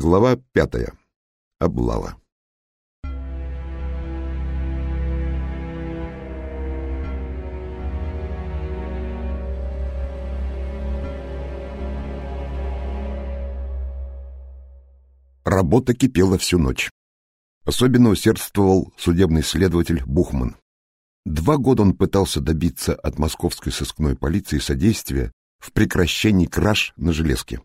Глава пятая. Облава. Работа кипела всю ночь. Особенно усердствовал судебный следователь Бухман. Два года он пытался добиться от московской сыскной полиции содействия в прекращении краж на железке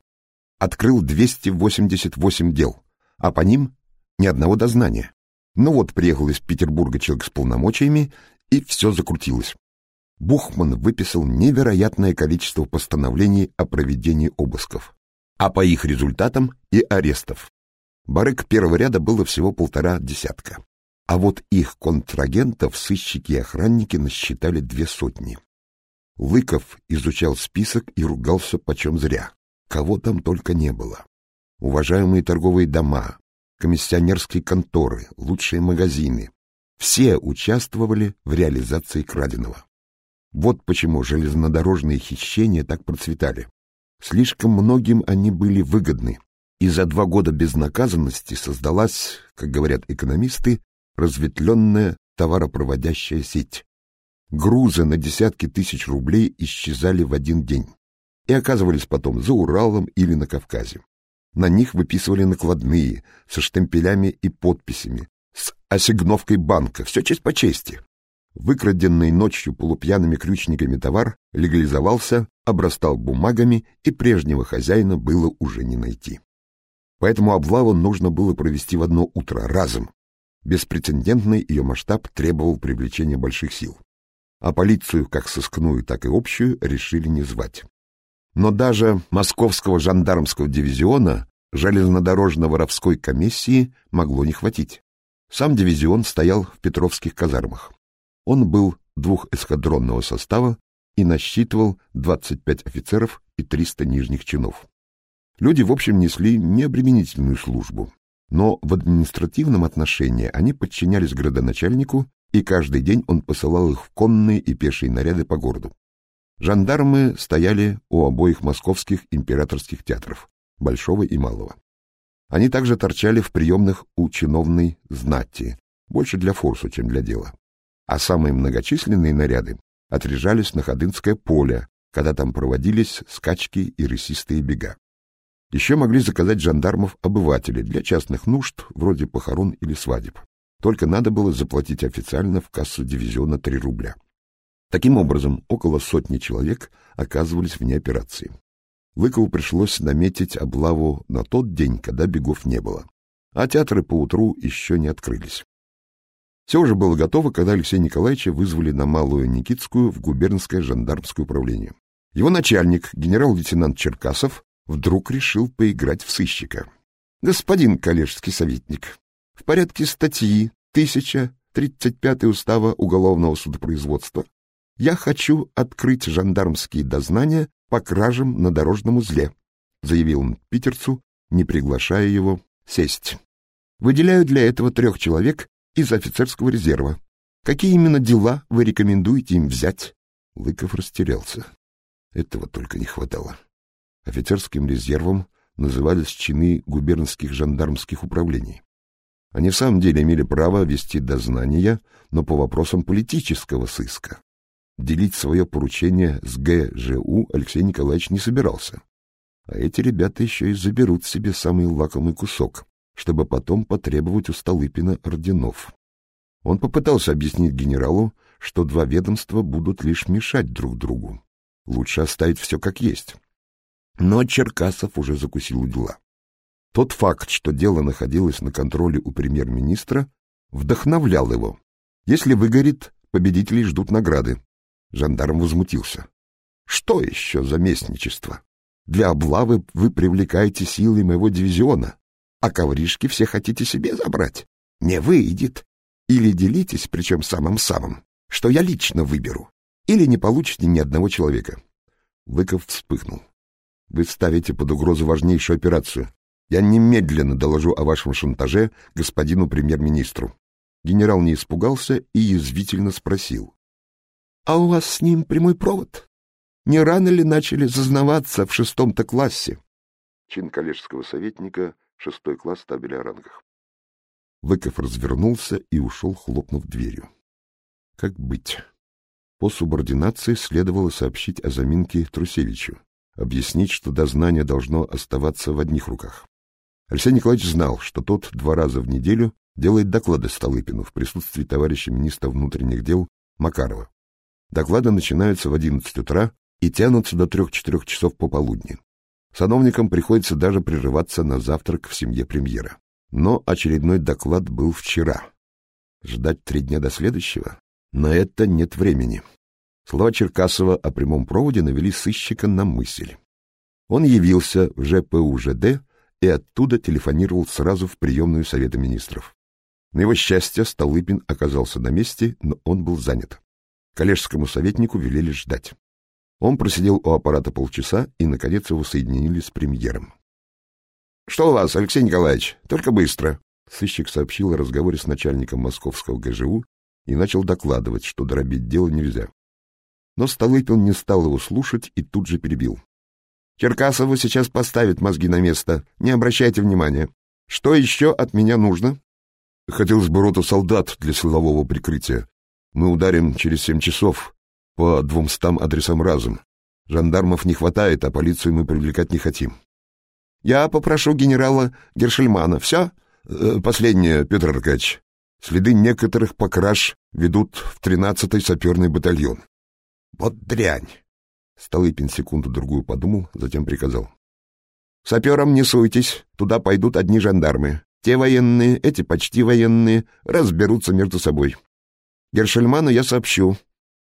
открыл 288 дел, а по ним ни одного дознания. Ну вот, приехал из Петербурга человек с полномочиями, и все закрутилось. Бухман выписал невероятное количество постановлений о проведении обысков, а по их результатам и арестов. Барык первого ряда было всего полтора десятка, а вот их контрагентов сыщики и охранники насчитали две сотни. Лыков изучал список и ругался почем зря кого там только не было. Уважаемые торговые дома, комиссионерские конторы, лучшие магазины. Все участвовали в реализации краденого. Вот почему железнодорожные хищения так процветали. Слишком многим они были выгодны, и за два года безнаказанности создалась, как говорят экономисты, разветвленная товаропроводящая сеть. Грузы на десятки тысяч рублей исчезали в один день и оказывались потом за Уралом или на Кавказе. На них выписывали накладные, со штемпелями и подписями, с осигновкой банка, все честь по чести. Выкраденный ночью полупьяными крючниками товар легализовался, обрастал бумагами, и прежнего хозяина было уже не найти. Поэтому облаву нужно было провести в одно утро, разом. Беспрецедентный ее масштаб требовал привлечения больших сил. А полицию, как сыскную, так и общую, решили не звать. Но даже Московского жандармского дивизиона железнодорожно-воровской комиссии могло не хватить. Сам дивизион стоял в Петровских казармах. Он был двухэскадронного состава и насчитывал 25 офицеров и 300 нижних чинов. Люди, в общем, несли необременительную службу, но в административном отношении они подчинялись градоначальнику, и каждый день он посылал их в конные и пешие наряды по городу. Жандармы стояли у обоих московских императорских театров, Большого и Малого. Они также торчали в приемных у чиновной знати, больше для форсу, чем для дела. А самые многочисленные наряды отряжались на Ходынское поле, когда там проводились скачки и рысистые бега. Еще могли заказать жандармов обыватели для частных нужд, вроде похорон или свадеб. Только надо было заплатить официально в кассу дивизиона 3 рубля. Таким образом, около сотни человек оказывались вне операции. Лыкову пришлось наметить облаву на тот день, когда бегов не было, а театры поутру еще не открылись. Все уже было готово, когда Алексея Николаевича вызвали на Малую Никитскую в губернское жандармское управление. Его начальник, генерал-лейтенант Черкасов, вдруг решил поиграть в сыщика. «Господин коллежский советник, в порядке статьи 1035 устава уголовного судопроизводства я хочу открыть жандармские дознания по кражам на дорожном узле, заявил он питерцу, не приглашая его сесть. Выделяю для этого трех человек из офицерского резерва. Какие именно дела вы рекомендуете им взять? Лыков растерялся. Этого только не хватало. Офицерским резервом назывались чины губернских жандармских управлений. Они в самом деле имели право вести дознания, но по вопросам политического сыска. Делить свое поручение с ГЖУ Алексей Николаевич не собирался. А эти ребята еще и заберут себе самый лакомый кусок, чтобы потом потребовать у Столыпина орденов. Он попытался объяснить генералу, что два ведомства будут лишь мешать друг другу. Лучше оставить все как есть. Но Черкасов уже закусил дела. Тот факт, что дело находилось на контроле у премьер-министра, вдохновлял его. Если выгорит, победителей ждут награды. Жандарм возмутился. Что еще за местничество? Для облавы вы привлекаете силы моего дивизиона, а ковришки все хотите себе забрать. Не выйдет. Или делитесь, причем самым-самым, что я лично выберу, или не получите ни одного человека. Выков вспыхнул. Вы ставите под угрозу важнейшую операцию. Я немедленно доложу о вашем шантаже господину премьер-министру. Генерал не испугался и язвительно спросил. А у вас с ним прямой провод? Не рано ли начали зазнаваться в шестом-то классе? Чин коллежского советника — шестой класс табеля о рангах. Лыков развернулся и ушел, хлопнув дверью. Как быть? По субординации следовало сообщить о заминке Трусевичу, объяснить, что дознание должно оставаться в одних руках. Алексей Николаевич знал, что тот два раза в неделю делает доклады Столыпину в присутствии товарища министра внутренних дел Макарова. Доклады начинаются в 11 утра и тянутся до 3-4 часов пополудни. Сановникам приходится даже прерываться на завтрак в семье премьера. Но очередной доклад был вчера. Ждать три дня до следующего? На это нет времени. Слова Черкасова о прямом проводе навели сыщика на мысль. Он явился в ЖПУЖД и оттуда телефонировал сразу в приемную Совета министров. На его счастье Столыпин оказался на месте, но он был занят. Коллежскому советнику велели ждать. Он просидел у аппарата полчаса, и, наконец, его соединили с премьером. — Что у вас, Алексей Николаевич? Только быстро. Сыщик сообщил о разговоре с начальником московского ГЖУ и начал докладывать, что дробить дело нельзя. Но Столыпин не стал его слушать и тут же перебил. — Черкасову сейчас поставит мозги на место, не обращайте внимания. Что еще от меня нужно? — Хотелось бы роту солдат для силового прикрытия. Мы ударим через семь часов по двумстам адресам разом. Жандармов не хватает, а полицию мы привлекать не хотим. Я попрошу генерала Гершельмана. Все? Э, последнее, Петр Аркадьевич. Следы некоторых покраш ведут в тринадцатый саперный батальон. Вот дрянь. Столыпин секунду-другую подумал, затем приказал. Саперам не суйтесь, туда пойдут одни жандармы. Те военные, эти почти военные, разберутся между собой. Гершельману я сообщу.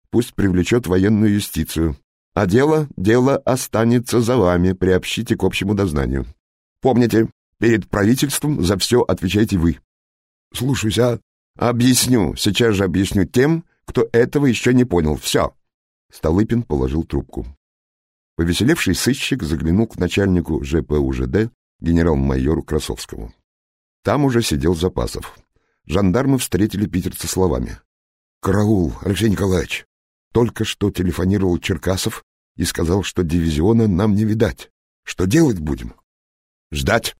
Пусть привлечет военную юстицию. А дело, дело останется за вами, приобщите к общему дознанию. Помните, перед правительством за все отвечаете вы. Слушаюсь, а? Объясню, сейчас же объясню тем, кто этого еще не понял. Все. Столыпин положил трубку. Повеселевший сыщик заглянул к начальнику ЖПУЖД генерал-майору Красовскому. Там уже сидел Запасов. Жандармы встретили питерца словами. «Караул, Алексей Николаевич! Только что телефонировал Черкасов и сказал, что дивизиона нам не видать. Что делать будем? Ждать.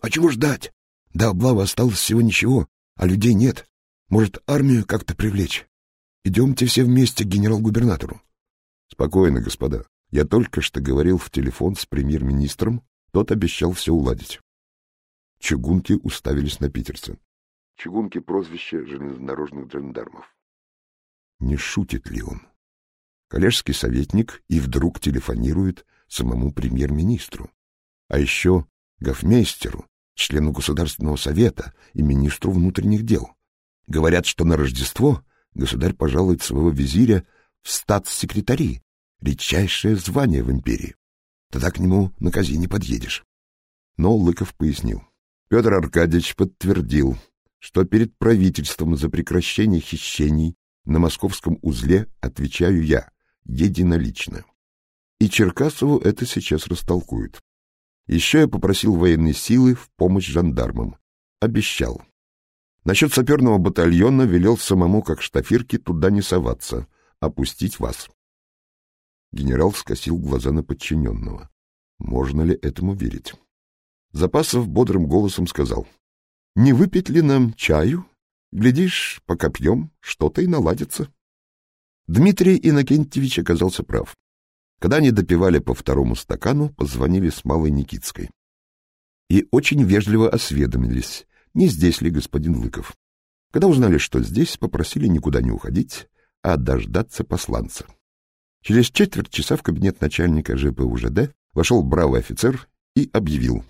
А чего ждать? До облавы осталось всего ничего, а людей нет. Может, армию как-то привлечь? Идемте все вместе к генерал-губернатору. Спокойно, господа. Я только что говорил в телефон с премьер-министром, тот обещал все уладить. Чугунки уставились на питерца. Чугунки — прозвище железнодорожных жандармов. Не шутит ли он? Коллежский советник и вдруг телефонирует самому премьер-министру. А еще гофмейстеру, члену Государственного совета и министру внутренних дел. Говорят, что на Рождество государь пожалует своего визиря в статс-секретари, редчайшее звание в империи. Тогда к нему на козе не подъедешь. Но Лыков пояснил. Петр Аркадьевич подтвердил, что перед правительством за прекращение хищений на московском узле отвечаю я, единолично. И Черкасову это сейчас растолкуют. Еще я попросил военной силы в помощь жандармам. Обещал. Насчет саперного батальона велел самому, как штафирки, туда не соваться, опустить вас. Генерал скосил глаза на подчиненного. Можно ли этому верить? Запасов бодрым голосом сказал. — Не выпить ли нам чаю? Глядишь, пока пьем, что-то и наладится. Дмитрий Иннокентьевич оказался прав. Когда они допивали по второму стакану, позвонили с Малой Никитской. И очень вежливо осведомились, не здесь ли господин Лыков. Когда узнали, что здесь, попросили никуда не уходить, а дождаться посланца. Через четверть часа в кабинет начальника ЖПУЖД вошел бравый офицер и объявил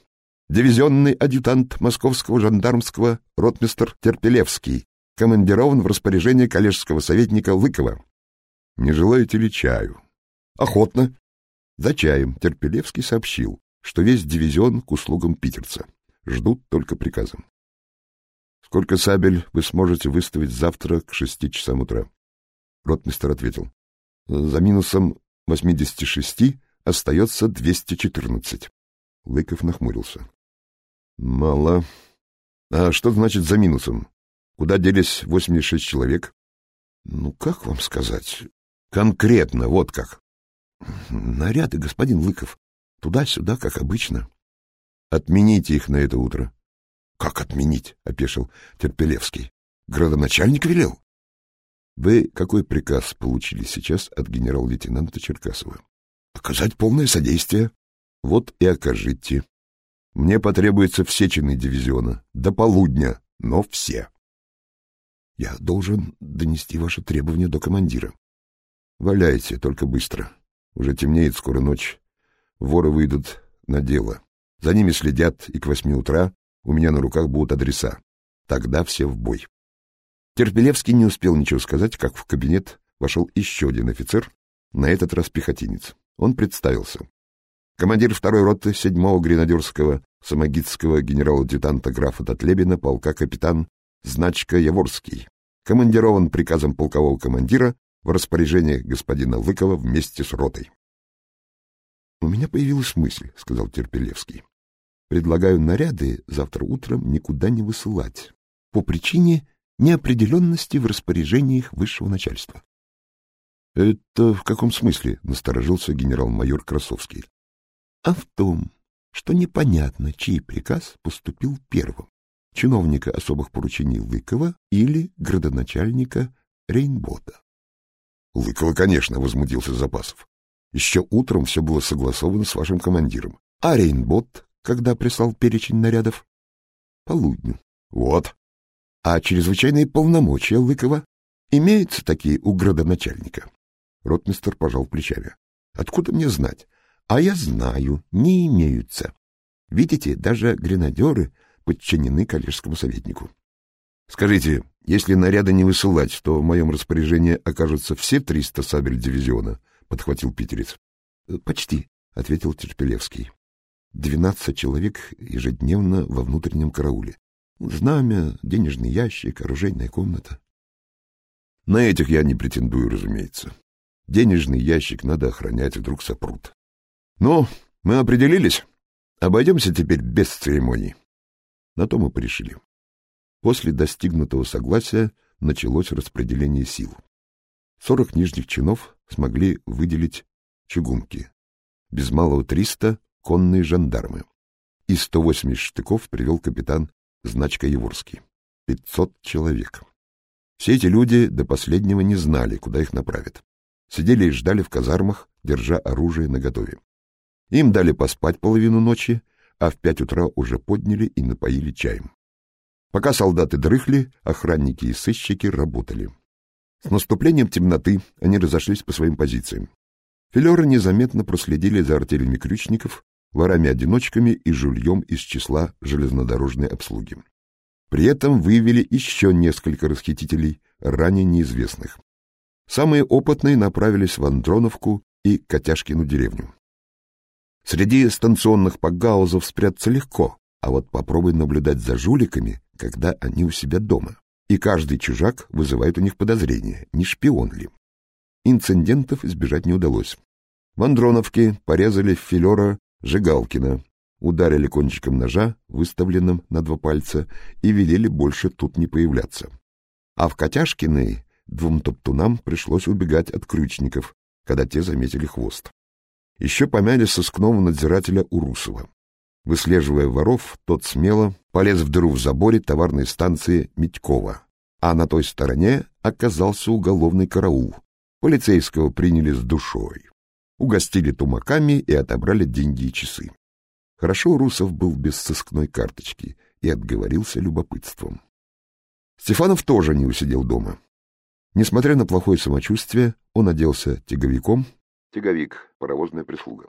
дивизионный адъютант московского жандармского ротмистр Терпелевский, командирован в распоряжение коллежского советника Лыкова. Не желаете ли чаю? Охотно. За чаем Терпелевский сообщил, что весь дивизион к услугам питерца. Ждут только приказа. Сколько сабель вы сможете выставить завтра к шести часам утра? Ротмистер ответил. За минусом 86 остается 214. Лыков нахмурился. Мало. А что значит за минусом? Куда делись 86 человек? Ну, как вам сказать? Конкретно, вот как. Наряды, господин Лыков. Туда-сюда, как обычно. Отмените их на это утро. — Как отменить? — опешил Терпелевский. — Градоначальник велел. — Вы какой приказ получили сейчас от генерал-лейтенанта Черкасова? — Оказать полное содействие. — Вот и окажите. Мне потребуется все чины дивизиона. До полудня, но все. — Я должен донести ваши требования до командира. — Валяйте, только быстро. Уже темнеет, скоро ночь. Воры выйдут на дело. За ними следят, и к восьми утра у меня на руках будут адреса. Тогда все в бой. Терпелевский не успел ничего сказать, как в кабинет вошел еще один офицер, на этот раз пехотинец. Он представился. Командир второй роты седьмого гренадерского самогитского генерала-адъютанта графа Татлебина полка капитан Значка Яворский, командирован приказом полкового командира в распоряжение господина Лыкова вместе с ротой. — У меня появилась мысль, — сказал Терпелевский. Предлагаю наряды завтра утром никуда не высылать по причине неопределенности в распоряжениях высшего начальства. — Это в каком смысле? — насторожился генерал-майор Красовский. — А в том, что непонятно, чей приказ поступил первым — чиновника особых поручений Лыкова или градоначальника Рейнбота. — Лыкова, конечно, — возмутился Запасов. — Еще утром все было согласовано с вашим командиром. А Рейнбот когда прислал перечень нарядов? Полудню. Вот. А чрезвычайные полномочия Лыкова? Имеются такие у градоначальника? Ротмистер пожал плечами. Откуда мне знать? А я знаю, не имеются. Видите, даже гренадеры подчинены коллежскому советнику. Скажите, если наряды не высылать, то в моем распоряжении окажутся все триста сабель дивизиона, — подхватил питерец. — Почти, — ответил Терпелевский. Двенадцать человек ежедневно во внутреннем карауле. Знамя, денежный ящик, оружейная комната. На этих я не претендую, разумеется. Денежный ящик надо охранять, вдруг сопрут. Ну, мы определились. Обойдемся теперь без церемоний. На то мы порешили. После достигнутого согласия началось распределение сил. Сорок нижних чинов смогли выделить чугунки. Без малого триста конные жандармы. И 180 штыков привел капитан Значка Еворский. 500 человек. Все эти люди до последнего не знали, куда их направят. Сидели и ждали в казармах, держа оружие наготове. Им дали поспать половину ночи, а в пять утра уже подняли и напоили чаем. Пока солдаты дрыхли, охранники и сыщики работали. С наступлением темноты они разошлись по своим позициям. Филеры незаметно проследили за артелями крючников, ворами-одиночками и жульем из числа железнодорожной обслуги. При этом выявили еще несколько расхитителей, ранее неизвестных. Самые опытные направились в Андроновку и Котяшкину деревню. Среди станционных погаузов спрятаться легко, а вот попробуй наблюдать за жуликами, когда они у себя дома. И каждый чужак вызывает у них подозрение, не шпион ли. Инцидентов избежать не удалось. В Андроновке порезали филера Жигалкина, ударили кончиком ножа, выставленным на два пальца, и велели больше тут не появляться. А в Котяшкиной двум топтунам пришлось убегать от крючников, когда те заметили хвост. Еще помяли сыскного надзирателя Урусова. Выслеживая воров, тот смело полез в дыру в заборе товарной станции Митькова, а на той стороне оказался уголовный караул. Полицейского приняли с душой угостили тумаками и отобрали деньги и часы. Хорошо Русов был без сыскной карточки и отговорился любопытством. Стефанов тоже не усидел дома. Несмотря на плохое самочувствие, он оделся тяговиком, тяговик, паровозная прислуга,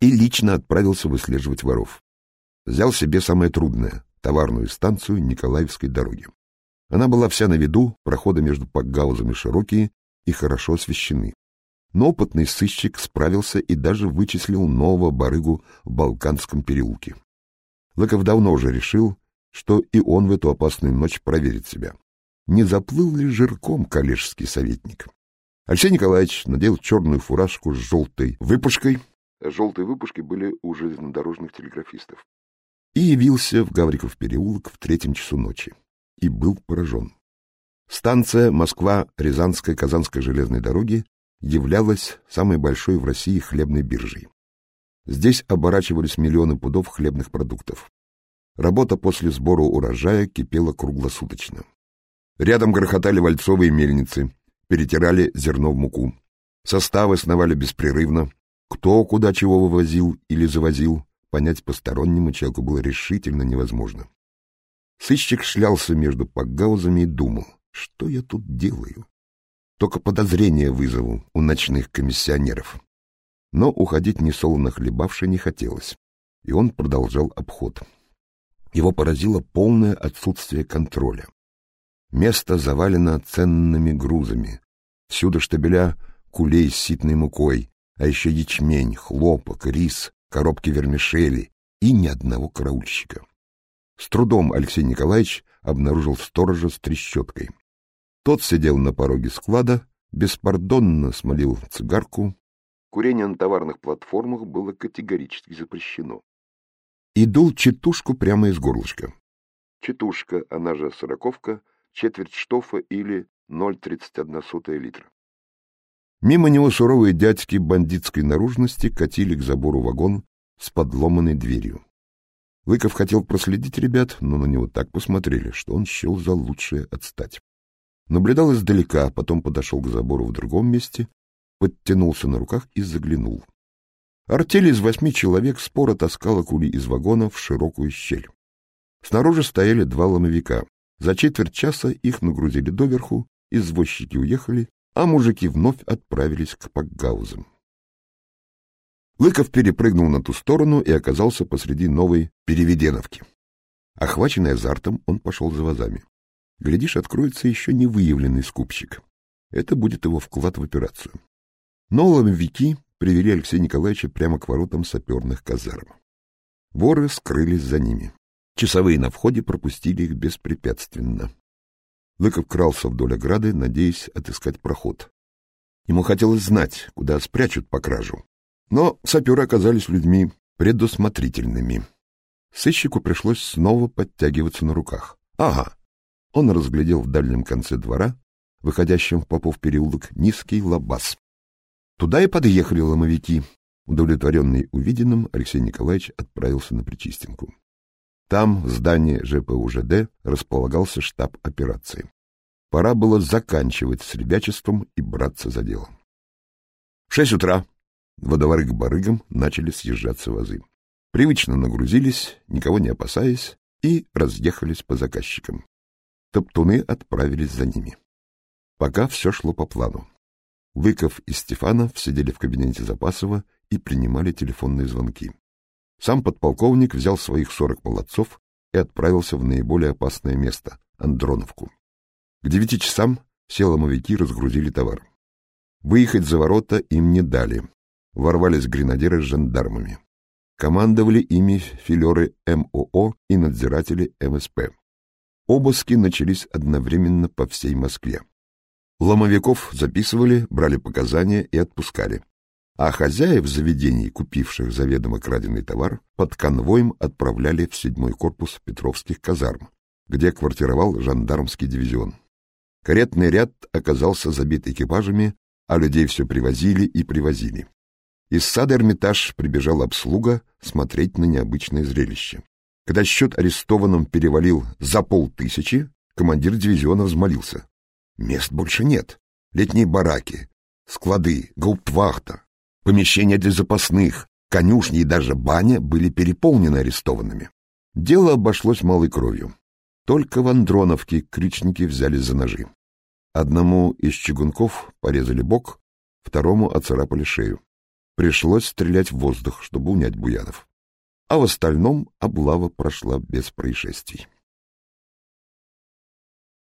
и лично отправился выслеживать воров. Взял себе самое трудное — товарную станцию Николаевской дороги. Она была вся на виду, проходы между пакгаузами широкие и хорошо освещены но опытный сыщик справился и даже вычислил нового барыгу в Балканском переулке. Лыков давно уже решил, что и он в эту опасную ночь проверит себя. Не заплыл ли жирком коллежский советник? Алексей Николаевич надел черную фуражку с желтой выпушкой. Желтые выпушки были у железнодорожных телеграфистов. И явился в Гавриков переулок в третьем часу ночи. И был поражен. Станция Москва-Рязанской-Казанской железной дороги являлась самой большой в России хлебной биржей. Здесь оборачивались миллионы пудов хлебных продуктов. Работа после сбора урожая кипела круглосуточно. Рядом грохотали вальцовые мельницы, перетирали зерно в муку. Составы сновали беспрерывно. Кто куда чего вывозил или завозил, понять постороннему человеку было решительно невозможно. Сыщик шлялся между пакгаузами и думал, что я тут делаю. Только подозрение вызову у ночных комиссионеров. Но уходить несолоно хлебавши не хотелось, и он продолжал обход. Его поразило полное отсутствие контроля. Место завалено ценными грузами. Всюду штабеля кулей с ситной мукой, а еще ячмень, хлопок, рис, коробки вермишели и ни одного караульщика. С трудом Алексей Николаевич обнаружил сторожа с трещоткой. Тот сидел на пороге склада, беспардонно смолил цигарку. Курение на товарных платформах было категорически запрещено. И дул четушку прямо из горлышка. Четушка, она же сороковка, четверть штофа или 0,31 литра. Мимо него суровые дядьки бандитской наружности катили к забору вагон с подломанной дверью. Лыков хотел проследить ребят, но на него так посмотрели, что он счел за лучшее отстать. Наблюдал издалека, потом подошел к забору в другом месте, подтянулся на руках и заглянул. Артель из восьми человек споро таскала кули из вагона в широкую щель. Снаружи стояли два ломовика. За четверть часа их нагрузили доверху, извозчики уехали, а мужики вновь отправились к Пакгаузам. Лыков перепрыгнул на ту сторону и оказался посреди новой Переведеновки. Охваченный азартом, он пошел за вазами. Глядишь, откроется еще не выявленный скупщик. Это будет его вклад в операцию. Но ломовики привели Алексея Николаевича прямо к воротам саперных казарм. Воры скрылись за ними. Часовые на входе пропустили их беспрепятственно. Лыков крался вдоль ограды, надеясь отыскать проход. Ему хотелось знать, куда спрячут по кражу, но саперы оказались людьми предусмотрительными. Сыщику пришлось снова подтягиваться на руках. Ага! Он разглядел в дальнем конце двора, выходящем в Попов переулок, низкий лабаз. Туда и подъехали ломовики. Удовлетворенный увиденным, Алексей Николаевич отправился на Причистенку. Там, в здании ЖПУЖД, располагался штаб операции. Пора было заканчивать с ребячеством и браться за дело. В шесть утра Водоворы к барыгам начали съезжаться вазы. Привычно нагрузились, никого не опасаясь, и разъехались по заказчикам. Топтуны отправились за ними. Пока все шло по плану. Выков и Стефанов сидели в кабинете Запасова и принимали телефонные звонки. Сам подполковник взял своих сорок молодцов и отправился в наиболее опасное место — Андроновку. К девяти часам все ломовики разгрузили товар. Выехать за ворота им не дали, ворвались гренадеры с жандармами. Командовали ими филеры МОО и надзиратели МСП. Обыски начались одновременно по всей Москве. Ломовиков записывали, брали показания и отпускали. А хозяев заведений, купивших заведомо краденый товар, под конвоем отправляли в седьмой корпус Петровских казарм, где квартировал жандармский дивизион. Каретный ряд оказался забит экипажами, а людей все привозили и привозили. Из сада Эрмитаж прибежала обслуга смотреть на необычное зрелище. Когда счет арестованным перевалил за полтысячи, командир дивизиона взмолился. Мест больше нет. Летние бараки, склады, гауптвахта, помещения для запасных, конюшни и даже баня были переполнены арестованными. Дело обошлось малой кровью. Только в Андроновке крючники взялись за ножи. Одному из чугунков порезали бок, второму оцарапали шею. Пришлось стрелять в воздух, чтобы унять Буянов. А в остальном облава прошла без происшествий.